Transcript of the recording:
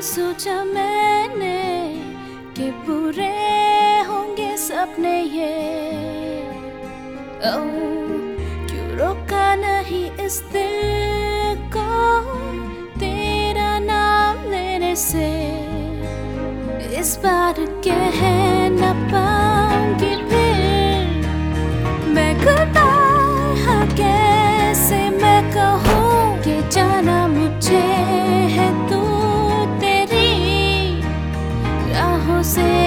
सोचा मैंने कि पूरे होंगे सपने ये। ओ, क्यों रोका नहीं इस दिल को तेरा नाम लेने से? इस बार कह न पाऊँगी conocer.